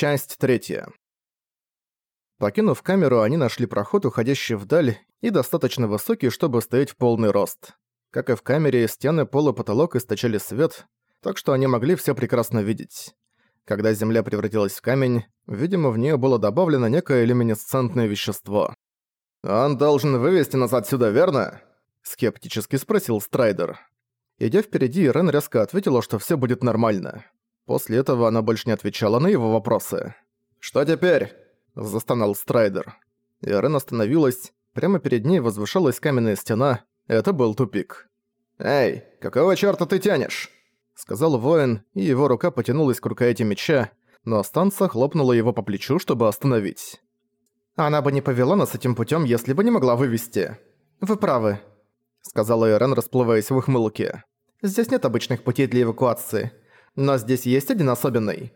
Часть третья. Покинув камеру, они нашли проход, уходящий вдаль, и достаточно высокий, чтобы стоять в полный рост. Как и в камере, стены, пол и потолок источали свет, так что они могли все прекрасно видеть. Когда земля превратилась в камень, видимо, в нее было добавлено некое люминесцентное вещество. «Он должен вывести нас отсюда, верно?» — скептически спросил Страйдер. Идя впереди, Рен резко ответила, что все будет нормально. После этого она больше не отвечала на его вопросы. «Что теперь?» – застонал Страйдер. И Рен остановилась. Прямо перед ней возвышалась каменная стена. Это был тупик. «Эй, какого чёрта ты тянешь?» – сказал воин, и его рука потянулась к рукояти меча, но станция хлопнула его по плечу, чтобы остановить. «Она бы не повела нас этим путём, если бы не могла вывести. Вы правы», — сказала Ирен, расплываясь в ухмылке. «Здесь нет обычных путей для эвакуации. Но здесь есть один особенный».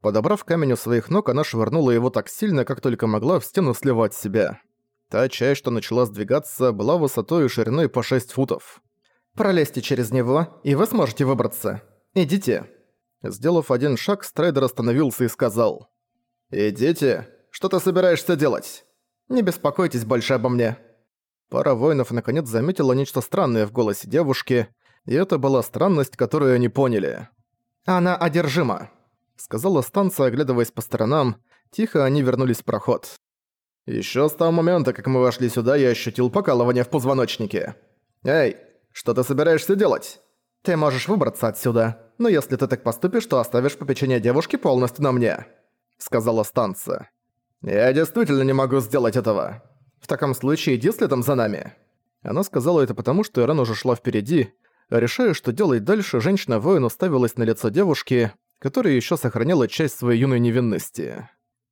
Подобрав камень у своих ног, она швырнула его так сильно, как только могла, в стену слева от себя. Та часть, что начала сдвигаться, была высотой и шириной по 6 футов. «Пролезьте через него, и вы сможете выбраться. Идите». Сделав один шаг, Страйдер остановился и сказал. «Идите? Что ты собираешься делать? Не беспокойтесь больше обо мне». Пара воинов наконец заметила нечто странное в голосе девушки, и это была странность, которую они поняли. «Она одержима», — сказала станция, оглядываясь по сторонам. Тихо они вернулись в проход. «Ещё с того момента, как мы вошли сюда, я ощутил покалывание в позвоночнике. Эй, что ты собираешься делать?» «Ты можешь выбраться отсюда, но если ты так поступишь, то оставишь попечение девушки полностью на мне», — сказала станция. «Я действительно не могу сделать этого. В таком случае иди следом за нами». Она сказала это потому, что Ирен уже шла впереди, Решая, что делать дальше, женщина-воин уставилась на лицо девушки, которая еще сохраняла часть своей юной невинности.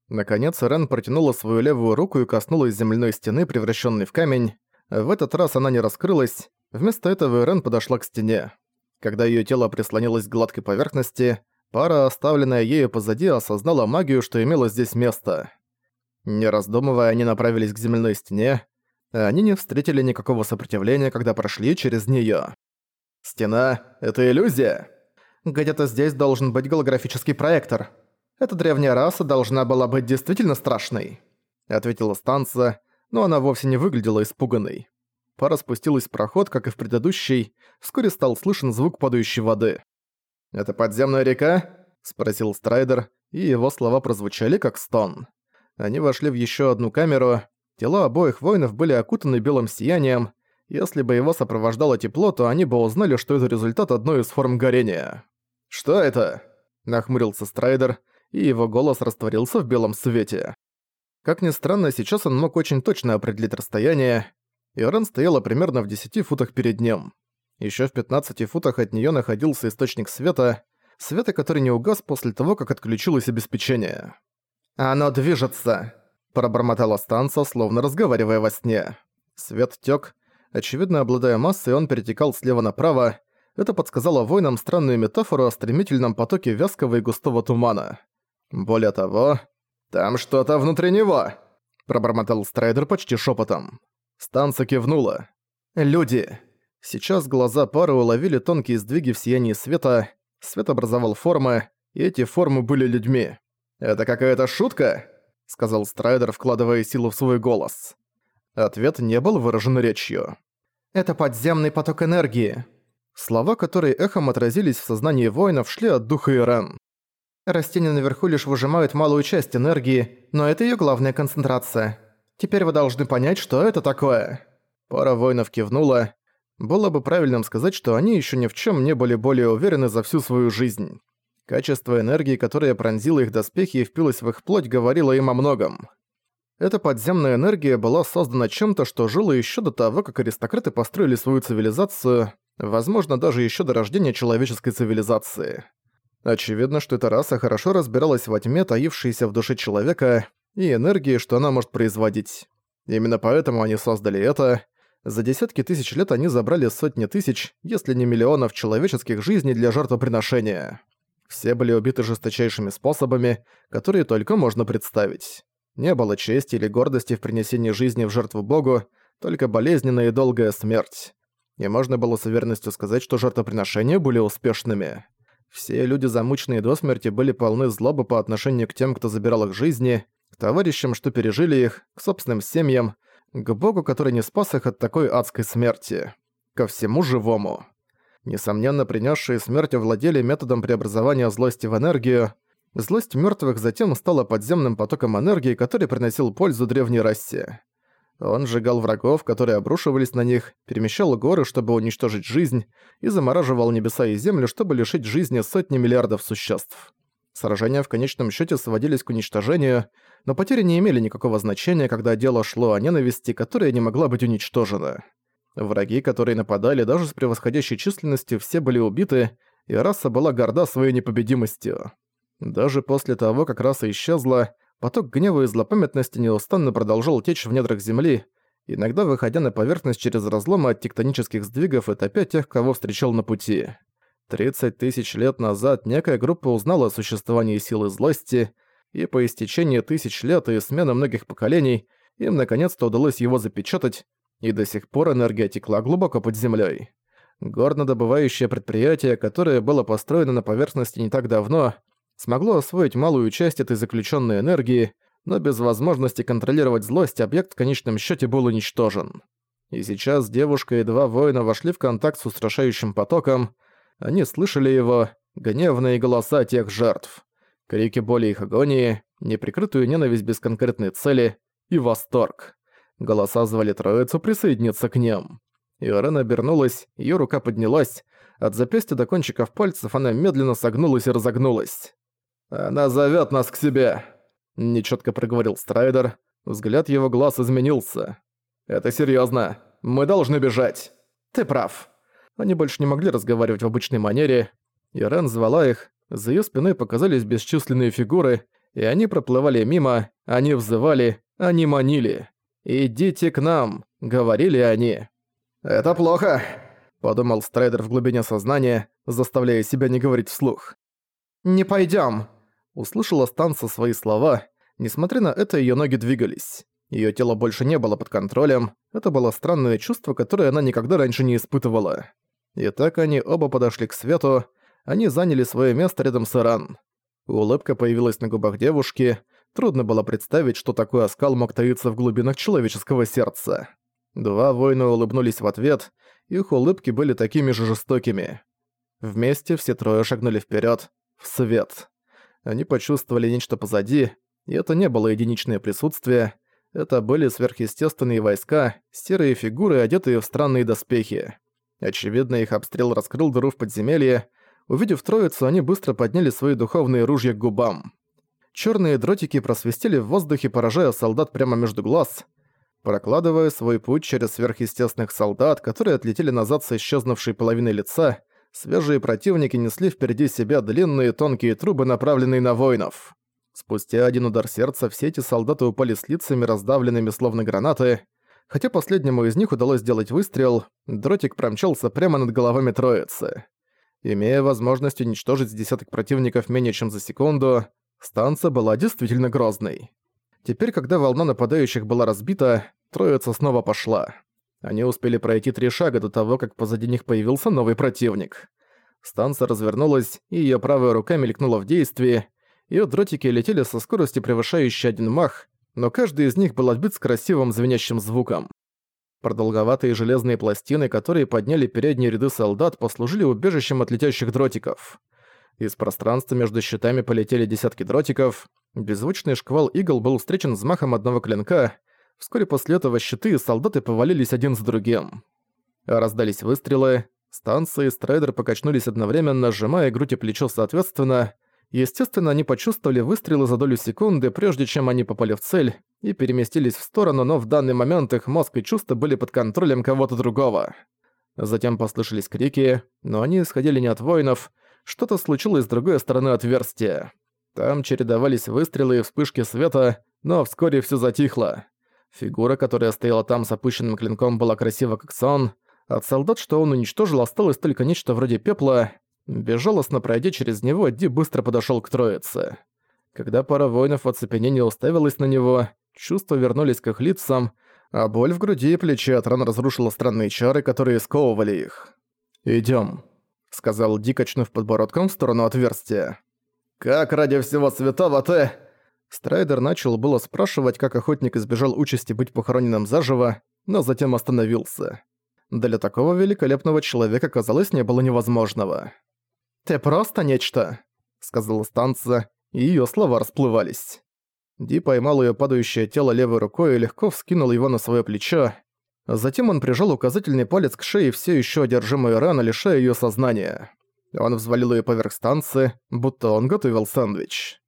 Наконец, Рен протянула свою левую руку и коснулась земляной стены, превращенной в камень. В этот раз она не раскрылась, вместо этого Рен подошла к стене. Когда ее тело прислонилось к гладкой поверхности, пара, оставленная ею позади, осознала магию, что имело здесь место. Не раздумывая, они направились к земляной стене, они не встретили никакого сопротивления, когда прошли через неё. Стена — это иллюзия. Где-то здесь должен быть голографический проектор. Эта древняя раса должна была быть действительно страшной. Ответила станция, но она вовсе не выглядела испуганной. Пара спустилась в проход, как и в предыдущий, вскоре стал слышен звук падающей воды. «Это подземная река?» — спросил Страйдер, и его слова прозвучали как стон. Они вошли в еще одну камеру, тела обоих воинов были окутаны белым сиянием, если бы его сопровождало тепло, то они бы узнали, что это результат одной из форм горения. «Что это?» – нахмурился Страйдер, и его голос растворился в белом свете. Как ни странно, сейчас он мог очень точно определить расстояние, и Рен стояла примерно в 10 футах перед ним. Еще в 15 футах от нее находился источник света, света, который не угас после того, как отключилось обеспечение. «Оно движется!» – пробормотала станция, словно разговаривая во сне. Свет тёк, Очевидно, обладая массой, он перетекал слева направо. Это подсказало воинам странную метафору о стремительном потоке вязкого и густого тумана. Более того, «Там что-то внутри него!» – пробормотал Страйдер почти шепотом. Станция кивнула. «Люди!» Сейчас глаза пары уловили тонкие сдвиги в сиянии света, свет образовал формы, и эти формы были людьми. «Это какая-то шутка?» — сказал Страйдер, вкладывая силу в свой голос. Ответ не был выражен речью. «Это подземный поток энергии». Слова, которые эхом отразились в сознании воинов, шли от духа Ирен. Растения наверху лишь выжимают малую часть энергии, но это ее главная концентрация. Теперь вы должны понять, что это такое. Пара воинов кивнула. Было бы правильным сказать, что они еще ни в чем не были более уверены за всю свою жизнь. Качество энергии, которая пронзила их доспехи и впилась в их плоть, говорило им о многом. Эта подземная энергия была создана чем-то, что жило еще до того, как аристократы построили свою цивилизацию, возможно, даже еще до рождения человеческой цивилизации. Очевидно, что эта раса хорошо разбиралась во тьме, таившейся в душе человека, и энергии, что она может производить. Именно поэтому они создали это. За десятки тысяч лет они забрали сотни тысяч, если не миллионов человеческих жизней для жертвоприношения. Все были убиты жесточайшими способами, которые только можно представить. Не было чести или гордости в принесении жизни в жертву Богу, только болезненная и долгая смерть. И можно было с уверенностью сказать, что жертвоприношения были успешными. Все люди, замученные до смерти, были полны злобы по отношению к тем, кто забирал их жизни, к товарищам, что пережили их, к собственным семьям, к Богу, который не спас их от такой адской смерти. Ко всему живому. Несомненно, принесшие смерть овладели методом преобразования злости в энергию. Злость мертвых затем стала подземным потоком энергии, который приносил пользу древней расе. Он сжигал врагов, которые обрушивались на них, перемещал горы, чтобы уничтожить жизнь, и замораживал небеса и землю, чтобы лишить жизни сотни миллиардов существ. Сражения в конечном счете сводились к уничтожению, но потери не имели никакого значения, когда дело шло о ненависти, которая не могла быть уничтожена. Враги, которые нападали даже с превосходящей численностью, все были убиты, и раса была горда своей непобедимостью. Даже после того, как раса исчезла, поток гнева и злопамятности неустанно продолжал течь в недрах земли, иногда выходя на поверхность через разломы от тектонических сдвигов и топя тех, кого встречал на пути. 30 тысяч лет назад некая группа узнала о существовании силы злости, и по истечении тысяч лет и смены многих поколений им наконец-то удалось его запечатать, и до сих пор энергия текла глубоко под землей. Горнодобывающее предприятие, которое было построено на поверхности не так давно, смогло освоить малую часть этой заключенной энергии, но без возможности контролировать злость объект в конечном счете был уничтожен. И сейчас девушка и два воина вошли в контакт с устрашающим потоком, они слышали его, гневные голоса тех жертв, крики боли их агонии, неприкрытую ненависть без конкретной цели и восторг. Голоса звали троицу присоединиться к ним. Иорен обернулась, ее рука поднялась, от запястья до кончиков пальцев она медленно согнулась и разогнулась. «Она зовет нас к себе!» Нечётко проговорил Страйдер. Взгляд его глаз изменился. «Это серьёзно. Мы должны бежать!» «Ты прав!» Они больше не могли разговаривать в обычной манере. Ирен звала их, за её спиной показались бесчисленные фигуры, и они проплывали мимо, они взывали, они манили. «Идите к нам», — говорили они. «Это плохо», — подумал Страйдер в глубине сознания, заставляя себя не говорить вслух. «Не пойдём», — услышала Станца свои слова. Несмотря на это, её ноги двигались. Её тело больше не было под контролем. Это было странное чувство, которое она никогда раньше не испытывала. И так они оба подошли к свету, они заняли свое место рядом с Иран. Улыбка появилась на губах девушки, трудно было представить, что такой оскал мог таиться в глубинах человеческого сердца. Два воина улыбнулись в ответ, их улыбки были такими же жестокими. Вместе все трое шагнули вперед в свет. Они почувствовали нечто позади, и это не было единичное присутствие, это были сверхъестественные войска, серые фигуры, одетые в странные доспехи. Очевидно, их обстрел раскрыл дыру в подземелье. Увидев троицу, они быстро подняли свои духовные ружья к губам. Черные дротики просвистели в воздухе, поражая солдат прямо между глаз, прокладывая свой путь через сверхъестественных солдат, которые отлетели назад с исчезнувшей половиной лица, свежие противники несли впереди себя длинные тонкие трубы, направленные на воинов. Спустя один удар сердца все эти солдаты упали с лицами, раздавленными словно гранаты, Хотя последнему из них удалось сделать выстрел, дротик промчался прямо над головами троицы. Имея возможность уничтожить десяток противников менее чем за секунду, станция была действительно грозной. Теперь, когда волна нападающих была разбита, троица снова пошла. Они успели пройти три шага до того, как позади них появился новый противник. Станция развернулась, и её правая рука мелькнула в действии, её дротики летели со скоростью превышающей один мах, но каждый из них был отбит с красивым звенящим звуком. Продолговатые железные пластины, которые подняли передние ряды солдат, послужили убежищем от летящих дротиков. Из пространства между щитами полетели десятки дротиков. Беззвучный шквал игл был встречен взмахом одного клинка. Вскоре после этого щиты и солдаты повалились один за другим. Раздались выстрелы. Станции и Страйдер покачнулись одновременно, сжимая грудь и плечо соответственно. Естественно, они почувствовали выстрелы за долю секунды, прежде чем они попали в цель, и переместились в сторону, но в данный момент их мозг и чувства были под контролем кого-то другого. Затем послышались крики, но они исходили не от воинов, что-то случилось с другой стороны отверстия. Там чередовались выстрелы и вспышки света, но вскоре все затихло. Фигура, которая стояла там с опущенным клинком, была красива как сон. От солдат, что он уничтожил, осталось только нечто вроде пепла, Безжалостно пройдя через него, Ди быстро подошёл к троице. Когда пара воинов в оцепенении уставилась на него, чувства вернулись к их лицам, а боль в груди и плече от ран разрушила странные чары, которые сковывали их. «Идём», — сказал Ди, качнув подбородком в сторону отверстия. «Как ради всего святого ты...» Страйдер начал было спрашивать, как охотник избежал участи быть похороненным заживо, но затем остановился. Для такого великолепного человека, казалось, не было невозможного. «Ты просто нечто», — сказала станция, и её слова расплывались. Ди поймал её падающее тело левой рукой и легко вскинул его на своё плечо. Затем он прижал указательный палец к шее всё ещё одержимую рану, лишая её сознания. Он взвалил её поверх станции, будто он готовил сэндвич.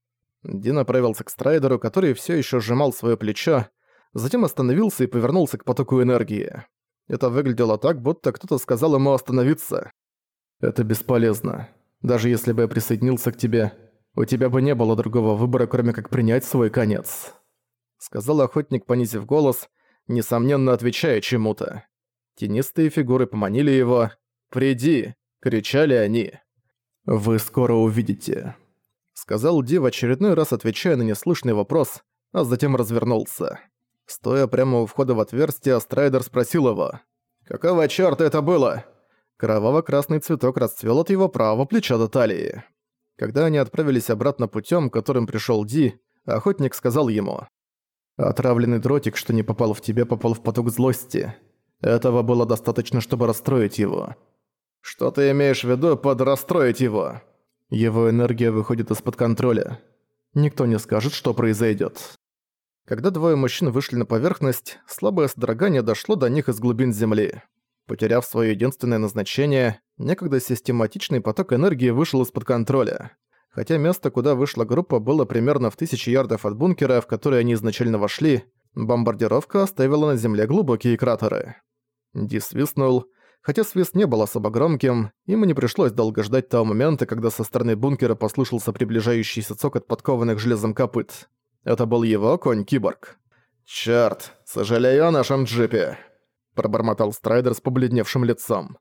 Ди направился к Страйдеру, который всё ещё сжимал своё плечо, затем остановился и повернулся к потоку энергии. Это выглядело так, будто кто-то сказал ему остановиться. «Это бесполезно. Даже если бы я присоединился к тебе, у тебя бы не было другого выбора, кроме как принять свой конец», — сказал охотник, понизив голос, несомненно отвечая чему-то. Тенистые фигуры поманили его. «Приди!» — кричали они. «Вы скоро увидите», — сказал Ди в очередной раз, отвечая на неслышный вопрос, а затем развернулся. Стоя прямо у входа в отверстие, Страйдер спросил его. «Какого чёрта это было?» Кроваво-красный цветок расцвел от его правого плеча до талии. Когда они отправились обратно путем, которым пришел Ди, охотник сказал ему. «Отравленный дротик, что не попал в тебя, попал в поток злости. Этого было достаточно, чтобы расстроить его». «Что ты имеешь в виду под «расстроить его»?» Его энергия выходит из-под контроля. Никто не скажет, что произойдет. Когда двое мужчин вышли на поверхность, слабое содрогание дошло до них из глубин земли. Потеряв свое единственное назначение, некогда систематичный поток энергии вышел из-под контроля. Хотя место, куда вышла группа, было примерно в тысячи ярдов от бункера, в который они изначально вошли, бомбардировка оставила на земле глубокие кратеры. Ди свистнул. Хотя свист не был особо громким, ему не пришлось долго ждать того момента, когда со стороны бункера послышался приближающийся цокот подкованных железом копыт. Это был его конь-киборг. «Чёрт, сожалею о нашем джипе», пробормотал Страйдер с побледневшим лицом.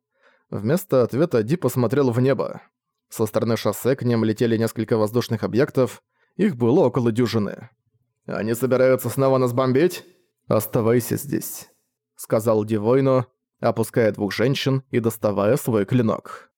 Вместо ответа Ди посмотрел в небо. Со стороны шоссе к ним летели несколько воздушных объектов, их было около дюжины. «Они собираются снова нас бомбить?» «Оставайся здесь», — сказал Ди Войну, опуская двух женщин и доставая свой клинок.